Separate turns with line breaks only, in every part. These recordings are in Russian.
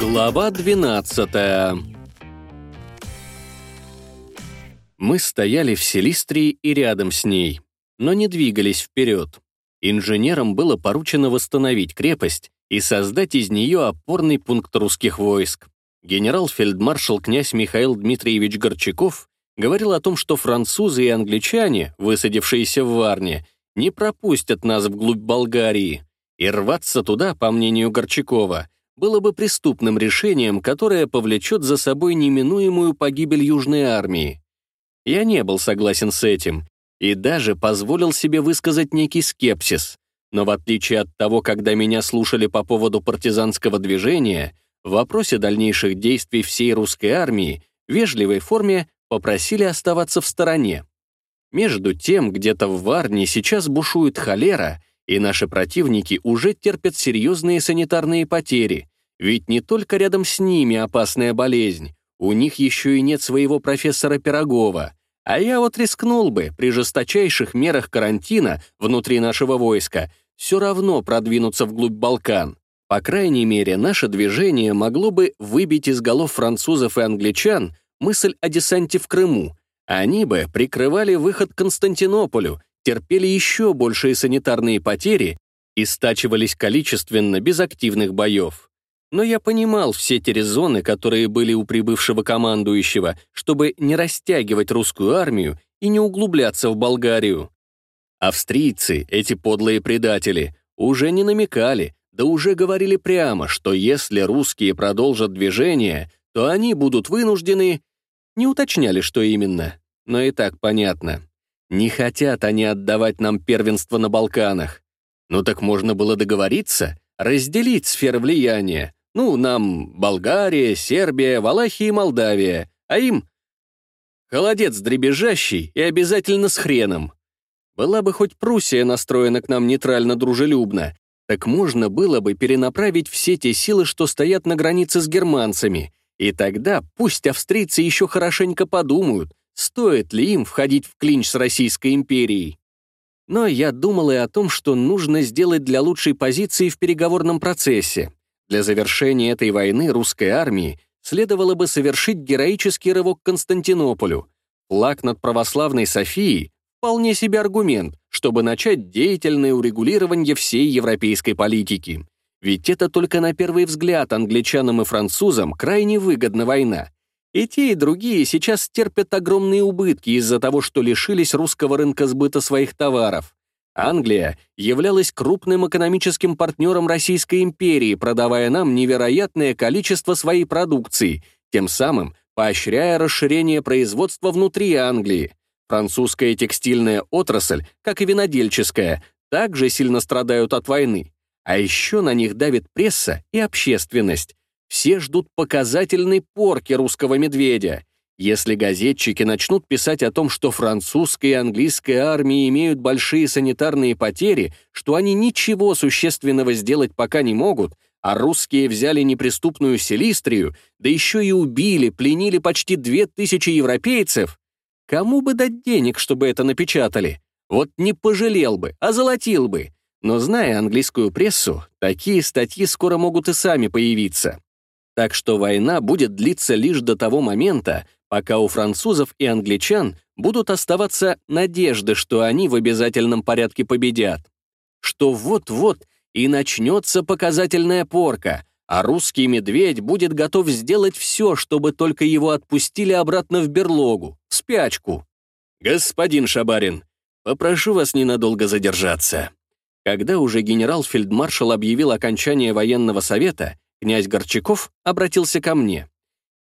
Глава 12 Мы стояли в Селистрии и рядом с ней, но не двигались вперед. Инженерам было поручено восстановить крепость и создать из нее опорный пункт русских войск. Генерал-фельдмаршал князь Михаил Дмитриевич Горчаков говорил о том, что французы и англичане, высадившиеся в Варне, не пропустят нас вглубь Болгарии, и рваться туда, по мнению Горчакова, было бы преступным решением, которое повлечет за собой неминуемую погибель Южной армии. Я не был согласен с этим и даже позволил себе высказать некий скепсис. Но в отличие от того, когда меня слушали по поводу партизанского движения, в вопросе дальнейших действий всей русской армии в вежливой форме попросили оставаться в стороне. Между тем, где-то в Варне сейчас бушует холера, и наши противники уже терпят серьезные санитарные потери, ведь не только рядом с ними опасная болезнь, у них еще и нет своего профессора Пирогова, а я вот рискнул бы при жесточайших мерах карантина внутри нашего войска все равно продвинуться вглубь Балкан. По крайней мере, наше движение могло бы выбить из голов французов и англичан мысль о десанте в Крыму. Они бы прикрывали выход к Константинополю, терпели еще большие санитарные потери и стачивались количественно без активных боев. Но я понимал все те резоны, которые были у прибывшего командующего, чтобы не растягивать русскую армию и не углубляться в Болгарию. Австрийцы, эти подлые предатели, уже не намекали, да уже говорили прямо, что если русские продолжат движение, то они будут вынуждены... Не уточняли, что именно, но и так понятно. Не хотят они отдавать нам первенство на Балканах. Ну так можно было договориться, разделить сферы влияния, ну, нам Болгария, Сербия, Валахия и Молдавия, а им холодец дребезжащий и обязательно с хреном. Была бы хоть Пруссия настроена к нам нейтрально-дружелюбно, так можно было бы перенаправить все те силы, что стоят на границе с германцами, и тогда пусть австрийцы еще хорошенько подумают, стоит ли им входить в клинч с Российской империей. Но я думал и о том, что нужно сделать для лучшей позиции в переговорном процессе. Для завершения этой войны русской армии следовало бы совершить героический рывок к Константинополю. Флаг над православной Софией — вполне себе аргумент, чтобы начать деятельное урегулирование всей европейской политики. Ведь это только на первый взгляд англичанам и французам крайне выгодна война. И те, и другие сейчас терпят огромные убытки из-за того, что лишились русского рынка сбыта своих товаров. Англия являлась крупным экономическим партнером Российской империи, продавая нам невероятное количество своей продукции, тем самым поощряя расширение производства внутри Англии. Французская текстильная отрасль, как и винодельческая, также сильно страдают от войны. А еще на них давит пресса и общественность. Все ждут показательной порки русского медведя. Если газетчики начнут писать о том, что французская и английская армии имеют большие санитарные потери, что они ничего существенного сделать пока не могут, а русские взяли неприступную Селистрию, да еще и убили, пленили почти две тысячи европейцев, кому бы дать денег, чтобы это напечатали? Вот не пожалел бы, а золотил бы. Но зная английскую прессу, такие статьи скоро могут и сами появиться. Так что война будет длиться лишь до того момента, пока у французов и англичан будут оставаться надежды, что они в обязательном порядке победят. Что вот-вот и начнется показательная порка, а русский медведь будет готов сделать все, чтобы только его отпустили обратно в берлогу, в спячку. «Господин Шабарин, попрошу вас ненадолго задержаться». Когда уже генерал-фельдмаршал объявил окончание военного совета, князь Горчаков обратился ко мне.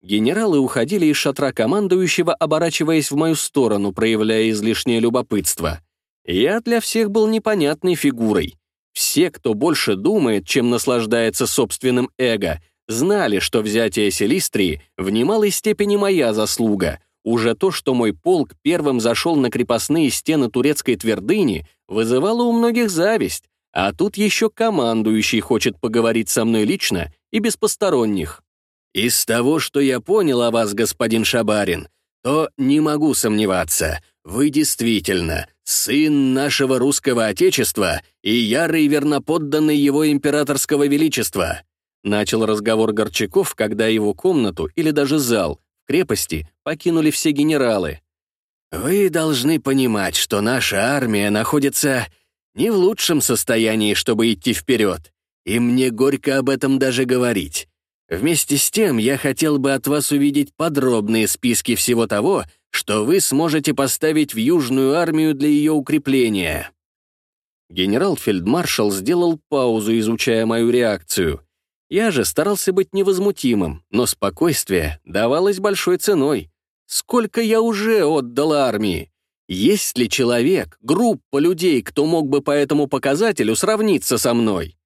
Генералы уходили из шатра командующего, оборачиваясь в мою сторону, проявляя излишнее любопытство. Я для всех был непонятной фигурой. Все, кто больше думает, чем наслаждается собственным эго, знали, что взятие Селистрии в немалой степени моя заслуга. Уже то, что мой полк первым зашел на крепостные стены турецкой твердыни, вызывало у многих зависть, а тут еще командующий хочет поговорить со мной лично и без посторонних. Из того, что я понял о вас, господин Шабарин, то не могу сомневаться, вы действительно сын нашего русского отечества и ярый верноподданный его императорского величества», начал разговор Горчаков, когда его комнату или даже зал в крепости покинули все генералы. «Вы должны понимать, что наша армия находится не в лучшем состоянии, чтобы идти вперед, и мне горько об этом даже говорить. Вместе с тем я хотел бы от вас увидеть подробные списки всего того, что вы сможете поставить в Южную армию для ее укрепления». Генерал-фельдмаршал сделал паузу, изучая мою реакцию. Я же старался быть невозмутимым, но спокойствие давалось большой ценой. Сколько я уже отдал армии? Есть ли человек, группа людей, кто мог бы по этому показателю сравниться со мной?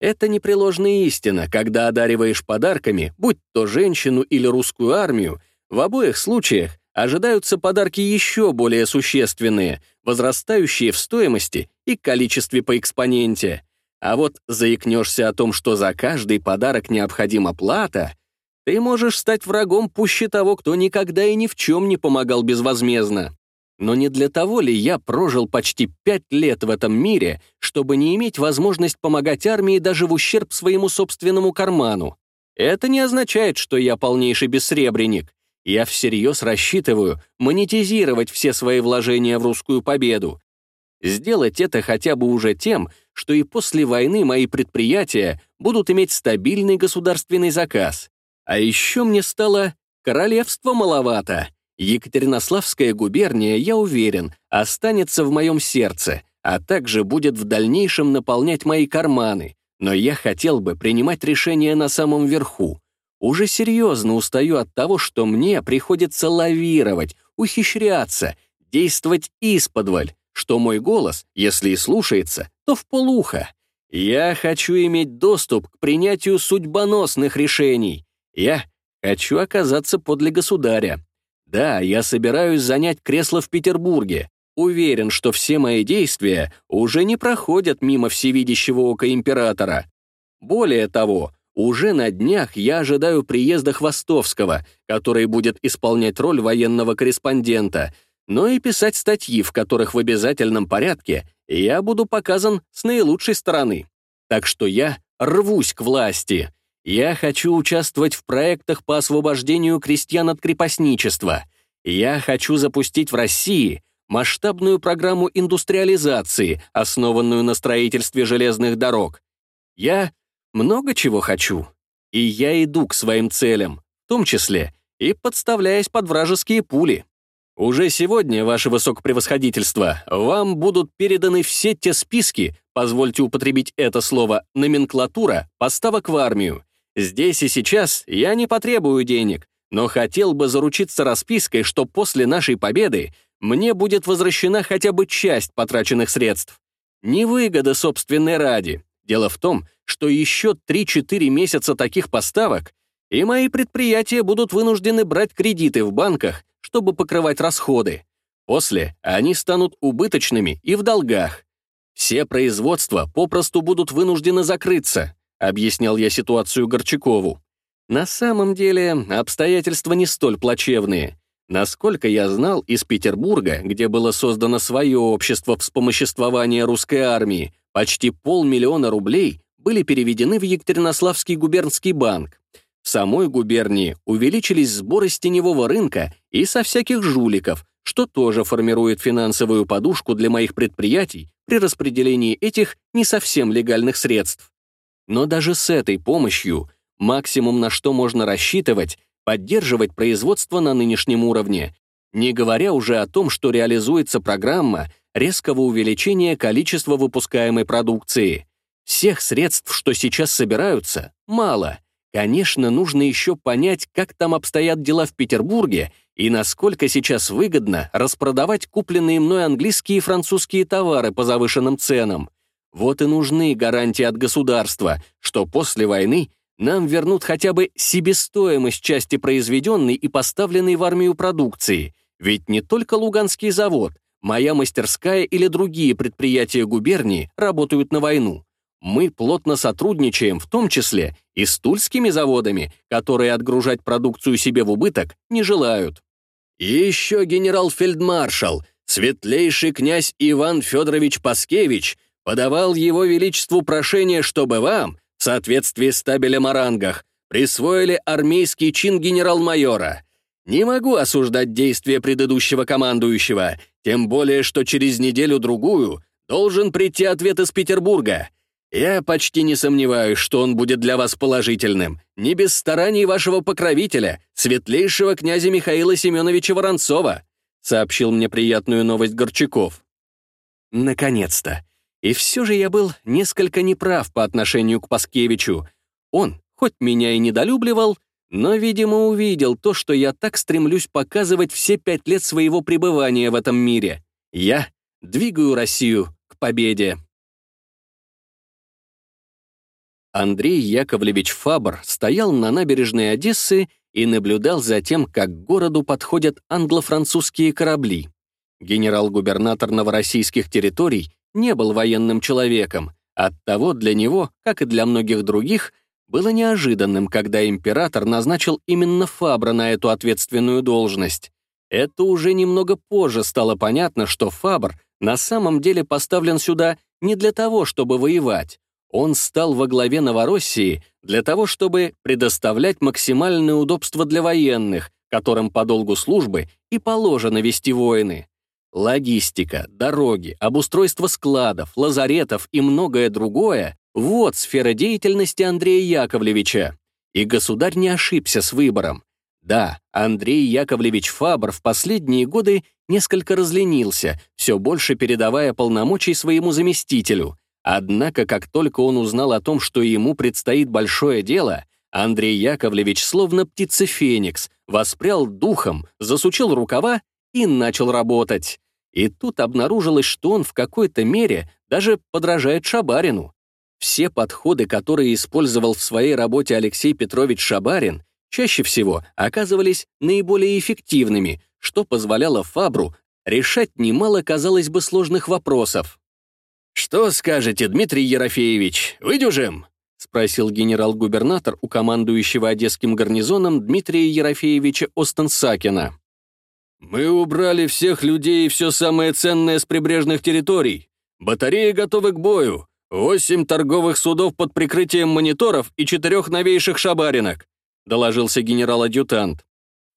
Это непреложная истина, когда одариваешь подарками, будь то женщину или русскую армию, в обоих случаях ожидаются подарки еще более существенные, возрастающие в стоимости и количестве по экспоненте. А вот заикнешься о том, что за каждый подарок необходима плата, ты можешь стать врагом пуще того, кто никогда и ни в чем не помогал безвозмездно. Но не для того ли я прожил почти пять лет в этом мире, чтобы не иметь возможность помогать армии даже в ущерб своему собственному карману? Это не означает, что я полнейший бессребреник. Я всерьез рассчитываю монетизировать все свои вложения в русскую победу. Сделать это хотя бы уже тем, что и после войны мои предприятия будут иметь стабильный государственный заказ. А еще мне стало королевство маловато. Екатеринославская губерния, я уверен, останется в моем сердце, а также будет в дальнейшем наполнять мои карманы, но я хотел бы принимать решения на самом верху. Уже серьезно устаю от того, что мне приходится лавировать, ухищряться, действовать исподволь, что мой голос, если и слушается, то в полуха. Я хочу иметь доступ к принятию судьбоносных решений. Я хочу оказаться подле государя. Да, я собираюсь занять кресло в Петербурге. Уверен, что все мои действия уже не проходят мимо всевидящего ока императора. Более того, уже на днях я ожидаю приезда Хвостовского, который будет исполнять роль военного корреспондента, но и писать статьи, в которых в обязательном порядке я буду показан с наилучшей стороны. Так что я рвусь к власти. Я хочу участвовать в проектах по освобождению крестьян от крепостничества. Я хочу запустить в России масштабную программу индустриализации, основанную на строительстве железных дорог. Я много чего хочу. И я иду к своим целям, в том числе и подставляясь под вражеские пули. Уже сегодня, ваше высокопревосходительство, вам будут переданы все те списки, позвольте употребить это слово, номенклатура поставок в армию. Здесь и сейчас я не потребую денег, но хотел бы заручиться распиской, что после нашей победы мне будет возвращена хотя бы часть потраченных средств. Не выгода собственной ради. Дело в том, что еще 3-4 месяца таких поставок, и мои предприятия будут вынуждены брать кредиты в банках, чтобы покрывать расходы. После они станут убыточными и в долгах. Все производства попросту будут вынуждены закрыться, объяснял я ситуацию Горчакову. На самом деле обстоятельства не столь плачевные. Насколько я знал, из Петербурга, где было создано свое общество вспомоществования русской армии, почти полмиллиона рублей были переведены в Екатеринославский губернский банк. В самой губернии увеличились сборы с теневого рынка и со всяких жуликов, что тоже формирует финансовую подушку для моих предприятий при распределении этих не совсем легальных средств. Но даже с этой помощью максимум, на что можно рассчитывать, поддерживать производство на нынешнем уровне, не говоря уже о том, что реализуется программа резкого увеличения количества выпускаемой продукции. Всех средств, что сейчас собираются, мало. Конечно, нужно еще понять, как там обстоят дела в Петербурге и насколько сейчас выгодно распродавать купленные мной английские и французские товары по завышенным ценам. Вот и нужны гарантии от государства, что после войны нам вернут хотя бы себестоимость части произведенной и поставленной в армию продукции. Ведь не только Луганский завод, моя мастерская или другие предприятия губернии работают на войну. Мы плотно сотрудничаем, в том числе и с тульскими заводами, которые отгружать продукцию себе в убыток не желают. Еще генерал-фельдмаршал, светлейший князь Иван Федорович Паскевич подавал его величеству прошение, чтобы вам, в соответствии с табелем о рангах, присвоили армейский чин генерал-майора. Не могу осуждать действия предыдущего командующего, тем более, что через неделю-другую должен прийти ответ из Петербурга. Я почти не сомневаюсь, что он будет для вас положительным, не без стараний вашего покровителя, светлейшего князя Михаила Семеновича Воронцова», сообщил мне приятную новость Горчаков. Наконец-то. И все же я был несколько неправ по отношению к Паскевичу. Он, хоть меня и недолюбливал, но, видимо, увидел то, что я так стремлюсь показывать все пять лет своего пребывания в этом мире. Я двигаю Россию к победе. Андрей Яковлевич Фабр стоял на набережной Одессы и наблюдал за тем, как к городу подходят англо-французские корабли. Генерал-губернатор новороссийских территорий не был военным человеком, оттого для него, как и для многих других, было неожиданным, когда император назначил именно Фабра на эту ответственную должность. Это уже немного позже стало понятно, что Фабр на самом деле поставлен сюда не для того, чтобы воевать. Он стал во главе Новороссии для того, чтобы предоставлять максимальное удобство для военных, которым по долгу службы и положено вести войны. Логистика, дороги, обустройство складов, лазаретов и многое другое — вот сфера деятельности Андрея Яковлевича. И государь не ошибся с выбором. Да, Андрей Яковлевич Фабр в последние годы несколько разленился, все больше передавая полномочий своему заместителю. Однако, как только он узнал о том, что ему предстоит большое дело, Андрей Яковлевич, словно птица Феникс, воспрял духом, засучил рукава и начал работать. И тут обнаружилось, что он в какой-то мере даже подражает Шабарину. Все подходы, которые использовал в своей работе Алексей Петрович Шабарин, чаще всего оказывались наиболее эффективными, что позволяло Фабру решать немало, казалось бы, сложных вопросов. «Что скажете, Дмитрий Ерофеевич, выдюжим?» — спросил генерал-губернатор у командующего Одесским гарнизоном Дмитрия Ерофеевича Остенсакина. «Мы убрали всех людей и все самое ценное с прибрежных территорий. Батареи готовы к бою. Восемь торговых судов под прикрытием мониторов и четырех новейших шабаринок», доложился генерал-адъютант.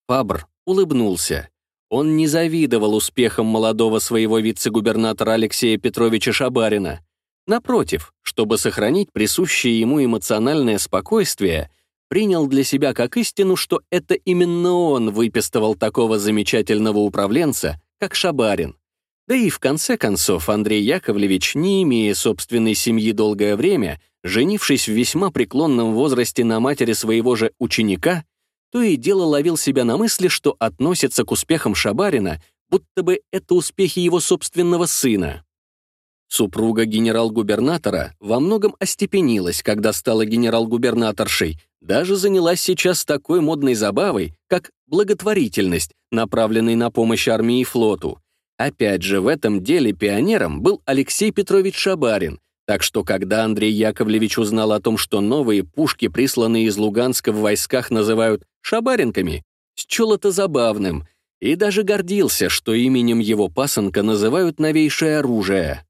Фабр улыбнулся. Он не завидовал успехам молодого своего вице-губернатора Алексея Петровича Шабарина. Напротив, чтобы сохранить присущее ему эмоциональное спокойствие — принял для себя как истину, что это именно он выпистывал такого замечательного управленца, как Шабарин. Да и в конце концов Андрей Яковлевич, не имея собственной семьи долгое время, женившись в весьма преклонном возрасте на матери своего же ученика, то и дело ловил себя на мысли, что относится к успехам Шабарина, будто бы это успехи его собственного сына. Супруга генерал-губернатора во многом остепенилась, когда стала генерал-губернаторшей, даже занялась сейчас такой модной забавой, как благотворительность, направленной на помощь армии и флоту. Опять же, в этом деле пионером был Алексей Петрович Шабарин, так что когда Андрей Яковлевич узнал о том, что новые пушки, присланные из Луганска в войсках, называют «шабаринками», счел это забавным и даже гордился, что именем его пасынка называют новейшее оружие.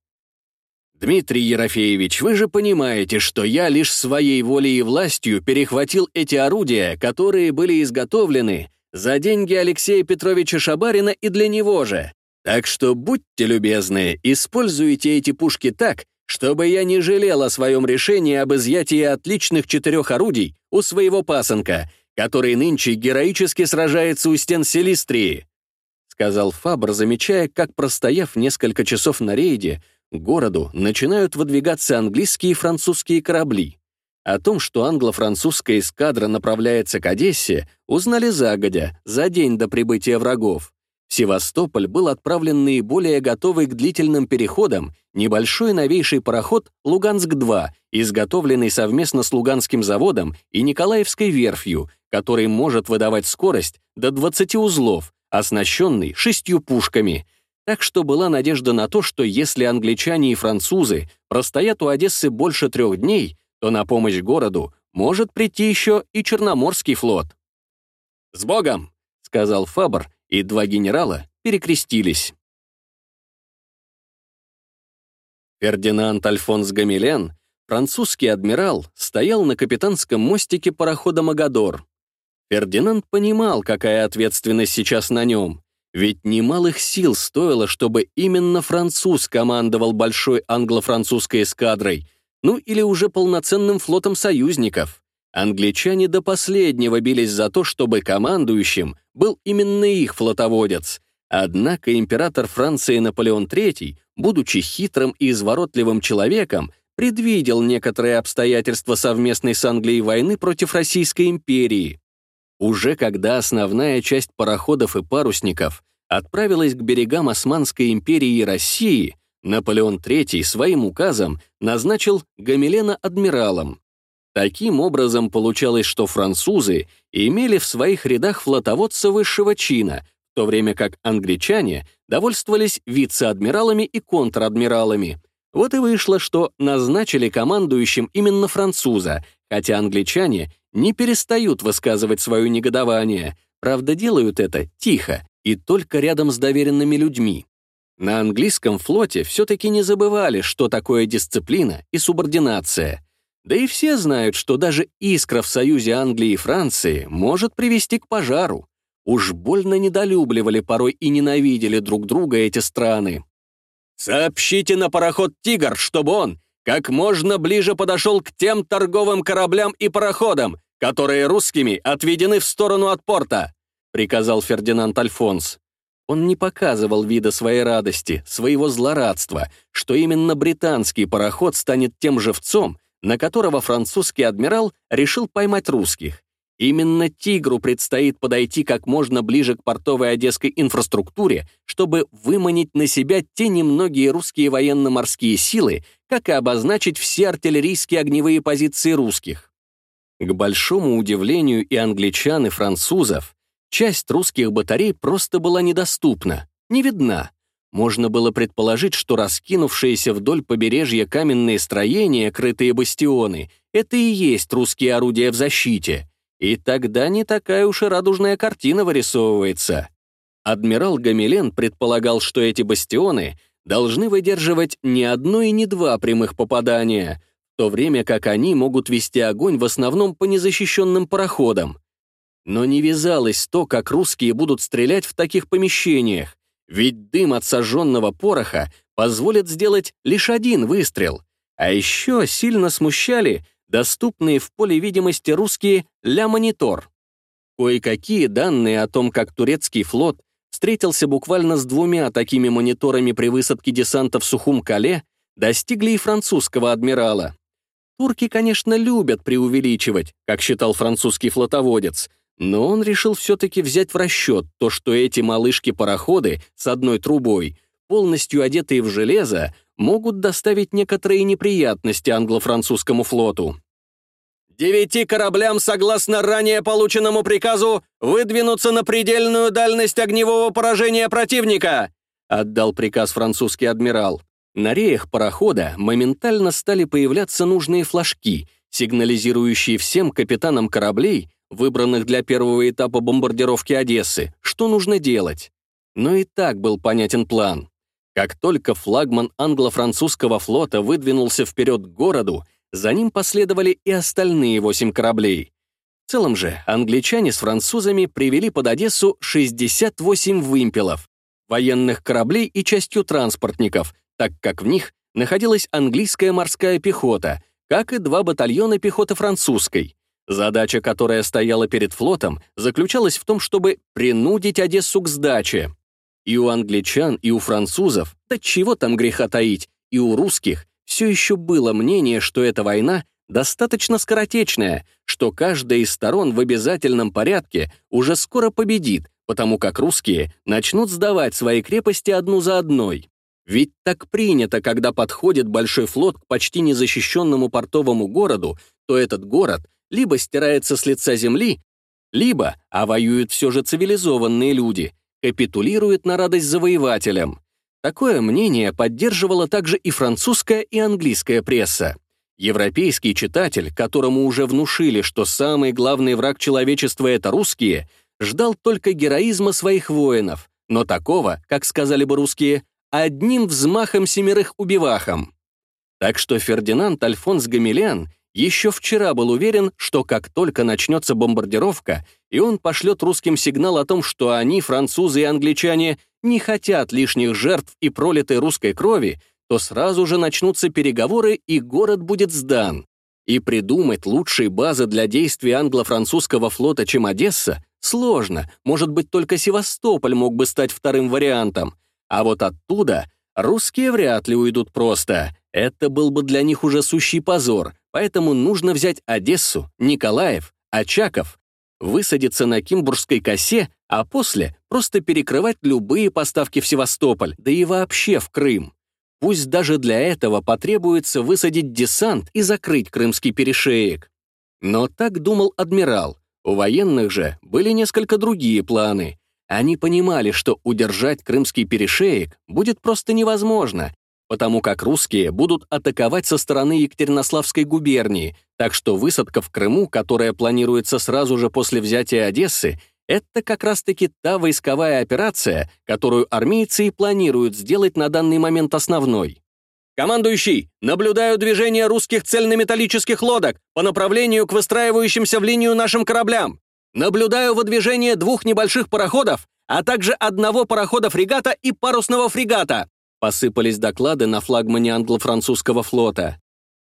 «Дмитрий Ерофеевич, вы же понимаете, что я лишь своей волей и властью перехватил эти орудия, которые были изготовлены за деньги Алексея Петровича Шабарина и для него же. Так что будьте любезны, используйте эти пушки так, чтобы я не жалел о своем решении об изъятии отличных четырех орудий у своего пасынка, который нынче героически сражается у стен Селистрии», сказал Фабр, замечая, как, простояв несколько часов на рейде, городу начинают выдвигаться английские и французские корабли. О том, что англо-французская эскадра направляется к Одессе, узнали загодя, за день до прибытия врагов. В Севастополь был отправлен наиболее готовый к длительным переходам небольшой новейший пароход «Луганск-2», изготовленный совместно с Луганским заводом и Николаевской верфью, который может выдавать скорость до 20 узлов, оснащенный шестью пушками — так что была надежда на то, что если англичане и французы простоят у Одессы больше трех дней, то на помощь городу может прийти еще и Черноморский флот. «С Богом!» — сказал Фабр, и два генерала перекрестились. Фердинанд Альфонс Гамилен, французский адмирал, стоял на капитанском мостике парохода «Магадор». Фердинанд понимал, какая ответственность сейчас на нем, ведь немалых сил стоило, чтобы именно француз командовал большой англо-французской эскадрой, ну или уже полноценным флотом союзников. Англичане до последнего бились за то, чтобы командующим был именно их флотоводец. Однако император Франции Наполеон III, будучи хитрым и изворотливым человеком, предвидел некоторые обстоятельства совместной с Англией войны против Российской империи. Уже когда основная часть пароходов и парусников отправилась к берегам Османской империи и России, Наполеон III своим указом назначил Гамилена адмиралом. Таким образом, получалось, что французы имели в своих рядах флотоводца высшего чина, в то время как англичане довольствовались вице-адмиралами и контр-адмиралами. Вот и вышло, что назначили командующим именно француза, хотя англичане не перестают высказывать свое негодование, правда, делают это тихо и только рядом с доверенными людьми. На английском флоте все-таки не забывали, что такое дисциплина и субординация — да и все знают, что даже искра в союзе Англии и Франции может привести к пожару. Уж больно недолюбливали порой и ненавидели друг друга эти страны. «Сообщите на пароход «Тигр», чтобы он как можно ближе подошел к тем торговым кораблям и пароходам, которые русскими отведены в сторону от порта», приказал Фердинанд Альфонс. Он не показывал вида своей радости, своего злорадства, что именно британский пароход станет тем живцом, на которого французский адмирал решил поймать русских. Именно «Тигру» предстоит подойти как можно ближе к портовой одесской инфраструктуре, чтобы выманить на себя те немногие русские военно-морские силы, как и обозначить все артиллерийские огневые позиции русских. К большому удивлению и англичан, и французов, часть русских батарей просто была недоступна, не видна. Можно было предположить, что раскинувшиеся вдоль побережья каменные строения, крытые бастионы, это и есть русские орудия в защите. И тогда не такая уж и радужная картина вырисовывается. Адмирал Гамилен предполагал, что эти бастионы должны выдерживать не одно и не два прямых попадания, в то время как они могут вести огонь в основном по незащищенным пароходам. Но не вязалось то, как русские будут стрелять в таких помещениях, ведь дым от сожженного пороха позволит сделать лишь один выстрел. А еще сильно смущали доступные в поле видимости русские «ля-монитор». Кое-какие данные о том, как турецкий флот встретился буквально с двумя такими мониторами при высадке десанта в Сухум-Кале, достигли и французского адмирала. Турки, конечно, любят преувеличивать, как считал французский флотоводец — но он решил все-таки взять в расчет то, что эти малышки-пароходы с одной трубой, полностью одетые в железо, могут доставить некоторые неприятности англо-французскому флоту. «Девяти кораблям, согласно ранее полученному приказу, выдвинуться на предельную дальность огневого поражения противника», отдал приказ французский адмирал. На реях парохода моментально стали появляться нужные флажки, сигнализирующие всем капитанам кораблей выбранных для первого этапа бомбардировки Одессы, что нужно делать. Но и так был понятен план. Как только флагман англо-французского флота выдвинулся вперед к городу, за ним последовали и остальные восемь кораблей. В целом же англичане с французами привели под Одессу 68 вымпелов, военных кораблей и частью транспортников, так как в них находилась английская морская пехота, как и два батальона пехоты французской. Задача, которая стояла перед флотом, заключалась в том, чтобы принудить Одессу к сдаче. И у англичан, и у французов, да чего там греха таить, и у русских все еще было мнение, что эта война достаточно скоротечная, что каждая из сторон в обязательном порядке уже скоро победит, потому как русские начнут сдавать свои крепости одну за одной. Ведь так принято, когда подходит большой флот к почти незащищенному портовому городу, то этот город либо стирается с лица земли, либо, а воюют все же цивилизованные люди, капитулирует на радость завоевателям. Такое мнение поддерживала также и французская и английская пресса. Европейский читатель, которому уже внушили, что самый главный враг человечества — это русские, ждал только героизма своих воинов, но такого, как сказали бы русские, одним взмахом семерых убивахом. Так что Фердинанд Альфонс Гамилен еще вчера был уверен, что как только начнется бомбардировка, и он пошлет русским сигнал о том, что они, французы и англичане, не хотят лишних жертв и пролитой русской крови, то сразу же начнутся переговоры, и город будет сдан. И придумать лучшие базы для действий англо-французского флота, чем Одесса, сложно, может быть, только Севастополь мог бы стать вторым вариантом. А вот оттуда русские вряд ли уйдут просто. Это был бы для них уже сущий позор, поэтому нужно взять Одессу, Николаев, Очаков, высадиться на Кимбургской косе, а после просто перекрывать любые поставки в Севастополь, да и вообще в Крым. Пусть даже для этого потребуется высадить десант и закрыть крымский перешеек. Но так думал адмирал. У военных же были несколько другие планы. Они понимали, что удержать крымский перешеек будет просто невозможно, потому как русские будут атаковать со стороны Екатеринославской губернии, так что высадка в Крыму, которая планируется сразу же после взятия Одессы, это как раз-таки та войсковая операция, которую армейцы и планируют сделать на данный момент основной. «Командующий, наблюдаю движение русских цельнометаллических лодок по направлению к выстраивающимся в линию нашим кораблям. Наблюдаю выдвижение двух небольших пароходов, а также одного парохода-фрегата и парусного фрегата», посыпались доклады на флагмане англо-французского флота.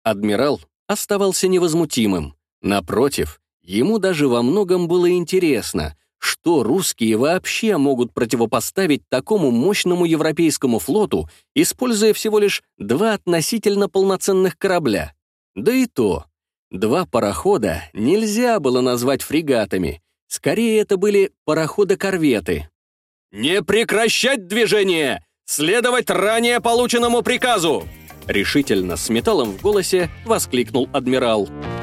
Адмирал оставался невозмутимым. Напротив, ему даже во многом было интересно — что русские вообще могут противопоставить такому мощному европейскому флоту, используя всего лишь два относительно полноценных корабля? Да и то. Два парохода нельзя было назвать фрегатами. Скорее, это были пароходы-корветы. «Не прекращать движение! Следовать ранее полученному приказу!» Решительно, с металлом в голосе, воскликнул адмирал. «Адмирал!»